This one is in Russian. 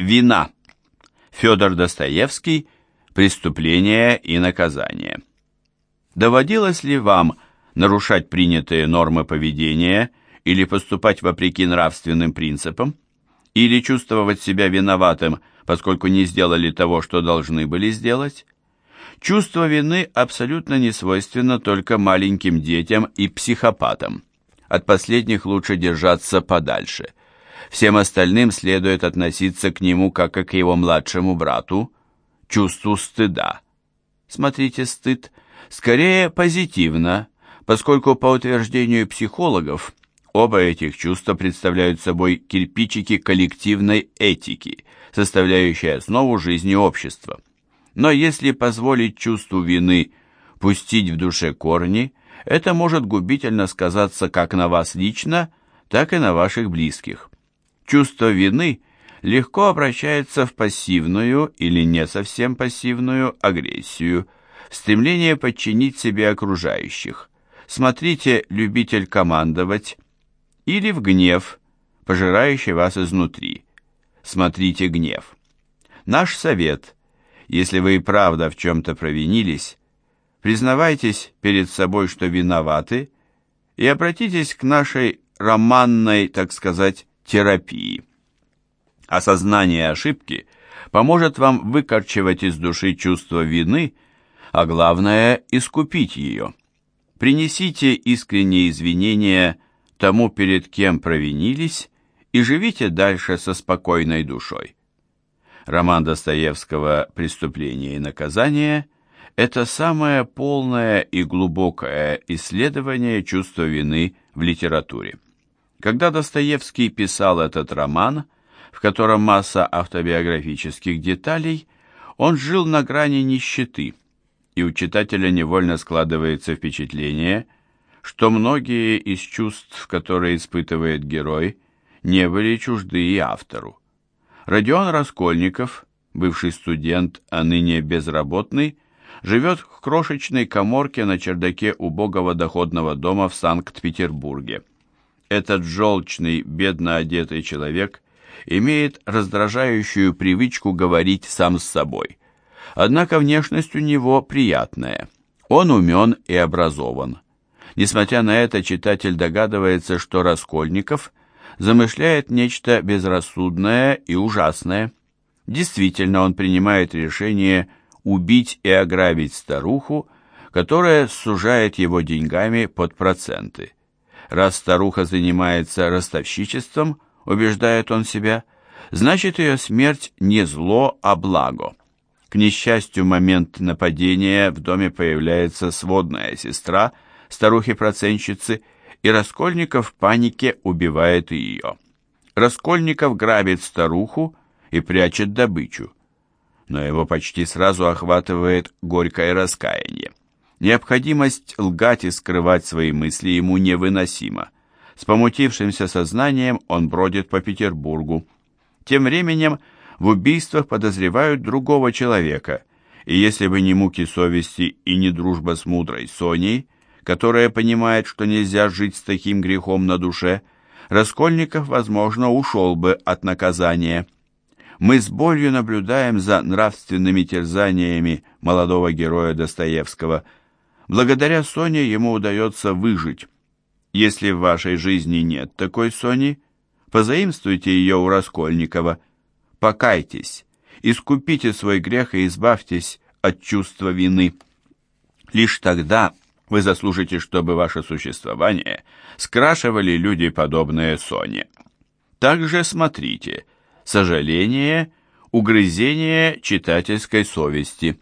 Вина. Федор Достоевский. Преступление и наказание. Доводилось ли вам нарушать принятые нормы поведения или поступать вопреки нравственным принципам? Или чувствовать себя виноватым, поскольку не сделали того, что должны были сделать? Чувство вины абсолютно не свойственно только маленьким детям и психопатам. От последних лучше держаться подальше. Всем остальным следует относиться к нему как к его младшему брату, чувству стыда. Смотрите, стыд скорее позитивно, поскольку по утверждению психологов оба этих чувства представляют собой кирпичики коллективной этики, составляющей основу жизни общества. Но если позволить чувству вины пустить в душе корни, это может губительно сказаться как на вас лично, так и на ваших близких. Чувство вины легко обращается в пассивную или не совсем пассивную агрессию, стремление подчинить себе окружающих. Смотрите «любитель командовать» или в гнев, пожирающий вас изнутри. Смотрите гнев. Наш совет – если вы и правда в чем-то провинились, признавайтесь перед собой, что виноваты, и обратитесь к нашей романной, так сказать, терапии. Осознание ошибки поможет вам выкорчевать из души чувство вины, а главное – искупить ее. Принесите искренние извинения тому, перед кем провинились, и живите дальше со спокойной душой. Роман Достоевского «Преступление и наказание» – это самое полное и глубокое исследование чувства вины в литературе. Когда Достоевский писал этот роман, в котором масса автобиографических деталей, он жил на грани нищеты, и у читателя невольно складывается впечатление, что многие из чувств, которые испытывает герой, не были чужды и автору. Родион Раскольников, бывший студент, а ныне безработный, живет в крошечной коморке на чердаке убогого доходного дома в Санкт-Петербурге. Этот желчный, бедно одетый человек имеет раздражающую привычку говорить сам с собой. Однако внешность у него приятная. Он умен и образован. Несмотря на это, читатель догадывается, что Раскольников замышляет нечто безрассудное и ужасное. Действительно, он принимает решение убить и ограбить старуху, которая сужает его деньгами под проценты. Раз старуха занимается ростовщичеством, убеждает он себя, значит ее смерть не зло, а благо. К несчастью, момент нападения в доме появляется сводная сестра старухи-процентщицы и Раскольников в панике убивает ее. Раскольников грабит старуху и прячет добычу. Но его почти сразу охватывает горькое раскаяние. Необходимость лгать и скрывать свои мысли ему невыносима. С помутившимся сознанием он бродит по Петербургу. Тем временем в убийствах подозревают другого человека, и если бы не муки совести и не дружба с мудрой Соней, которая понимает, что нельзя жить с таким грехом на душе, Раскольников, возможно, ушел бы от наказания. Мы с болью наблюдаем за нравственными терзаниями молодого героя Достоевского. Благодаря Соне ему удается выжить. Если в вашей жизни нет такой Сони, позаимствуйте ее у Раскольникова. Покайтесь, искупите свой грех и избавьтесь от чувства вины. Лишь тогда вы заслужите, чтобы ваше существование скрашивали люди, подобные Соне. Также смотрите «Сожаление, угрызение читательской совести».